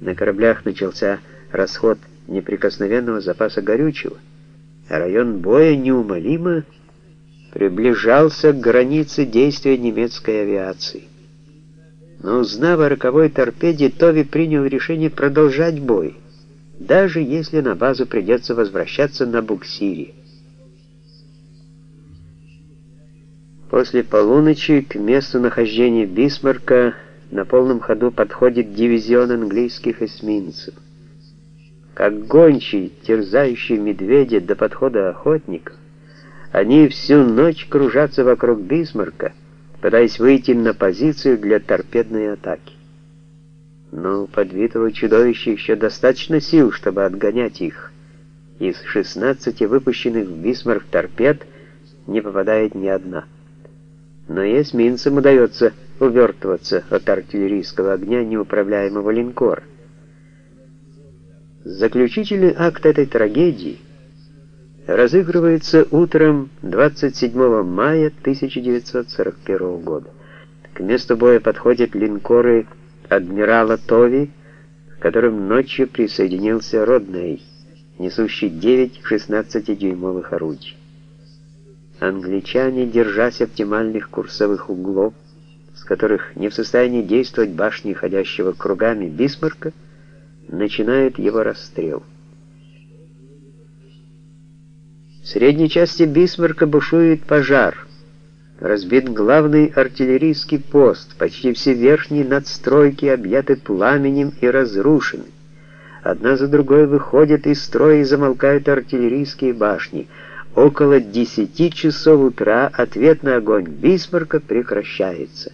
На кораблях начался расход неприкосновенного запаса горючего, район боя неумолимо приближался к границе действия немецкой авиации. Но узнав о роковой торпеде, Тови принял решение продолжать бой, даже если на базу придется возвращаться на буксире. После полуночи к месту нахождения Бисмарка на полном ходу подходит дивизион английских эсминцев. Как гончий, терзающий медведя до подхода охотника, они всю ночь кружатся вокруг Бисмарка, пытаясь выйти на позицию для торпедной атаки. Но подвитого чудовища еще достаточно сил, чтобы отгонять их. Из 16 выпущенных в Бисмарк торпед не попадает ни одна. Но и эсминцам удается увертываться от артиллерийского огня неуправляемого линкора. Заключительный акт этой трагедии разыгрывается утром 27 мая 1941 года. К месту боя подходят линкоры адмирала Тови, к которым ночью присоединился Родней, несущий 9 16-дюймовых орудий. Англичане, держась оптимальных курсовых углов, с которых не в состоянии действовать башни ходящего кругами Бисмарка, начинает его расстрел. В средней части Бисмарка бушует пожар. Разбит главный артиллерийский пост, почти все верхние надстройки объяты пламенем и разрушены. Одна за другой выходят из строя и замолкают артиллерийские башни. Около 10 часов утра ответный огонь Бисмарка прекращается.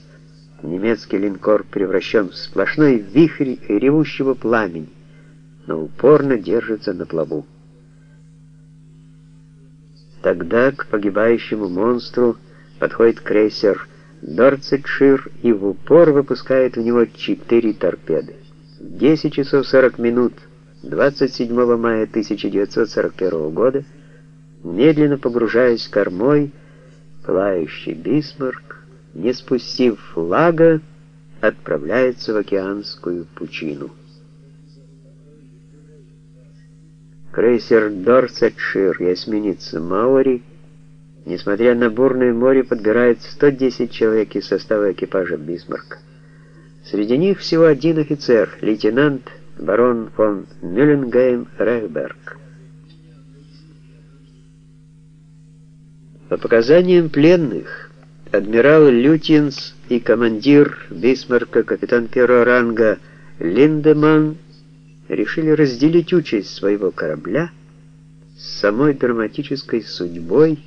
Немецкий линкор превращен в сплошной вихрь ревущего пламени, но упорно держится на плаву. Тогда к погибающему монстру подходит крейсер Дорцетшир и в упор выпускает в него четыре торпеды. В 10 часов 40 минут 27 мая 1941 года, медленно погружаясь кормой, пылающий Бисмарк не спустив флага, отправляется в океанскую пучину. Крейсер Дорсетшир и эсминец Маори, несмотря на бурное море, подбирает 110 человек из состава экипажа Бисмарка. Среди них всего один офицер, лейтенант барон фон Мюлленгейм Рехберг. По показаниям пленных, адмирал Лютинс и командир Бисмарка, капитан первого ранга Линдеман, решили разделить участь своего корабля с самой драматической судьбой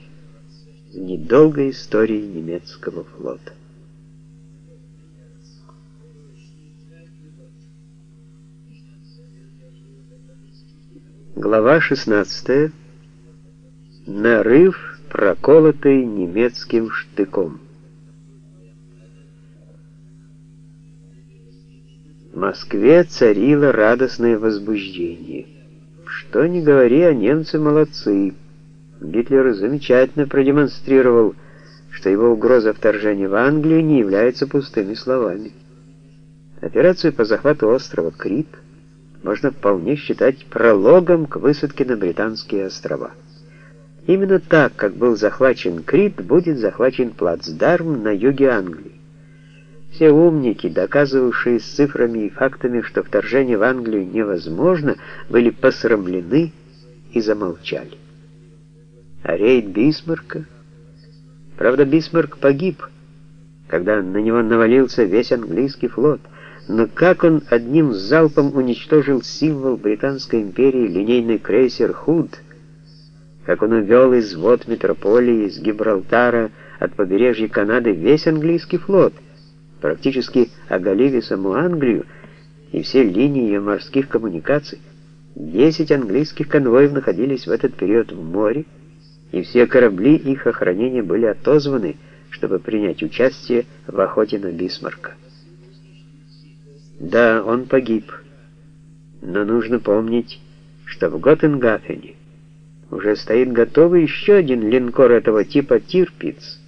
недолгой истории немецкого флота. Глава 16. Нарыв проколотый немецким штыком. В Москве царило радостное возбуждение. Что ни говори, а немцы молодцы. Гитлер замечательно продемонстрировал, что его угроза вторжения в Англию не является пустыми словами. Операцию по захвату острова Крит можно вполне считать прологом к высадке на Британские острова. Именно так, как был захвачен Крит, будет захвачен плацдарм на юге Англии. Все умники, доказывавшие с цифрами и фактами, что вторжение в Англию невозможно, были посрамлены и замолчали. А рейд Бисмарка? Правда, Бисмарк погиб, когда на него навалился весь английский флот. Но как он одним залпом уничтожил символ Британской империи, линейный крейсер «Худ», как он увел из вод метрополии, из Гибралтара, от побережья Канады весь английский флот, практически оголив саму Англию и все линии ее морских коммуникаций. Десять английских конвоев находились в этот период в море, и все корабли их охранения были отозваны, чтобы принять участие в охоте на Бисмарка. Да, он погиб, но нужно помнить, что в Готтенгафене уже стоит готовый еще один линкор этого типа «Тирпиц»,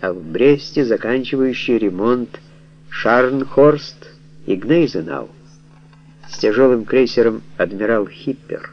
а в Бресте заканчивающий ремонт «Шарнхорст» и «Гнейзенау». с тяжелым крейсером «Адмирал Хиппер».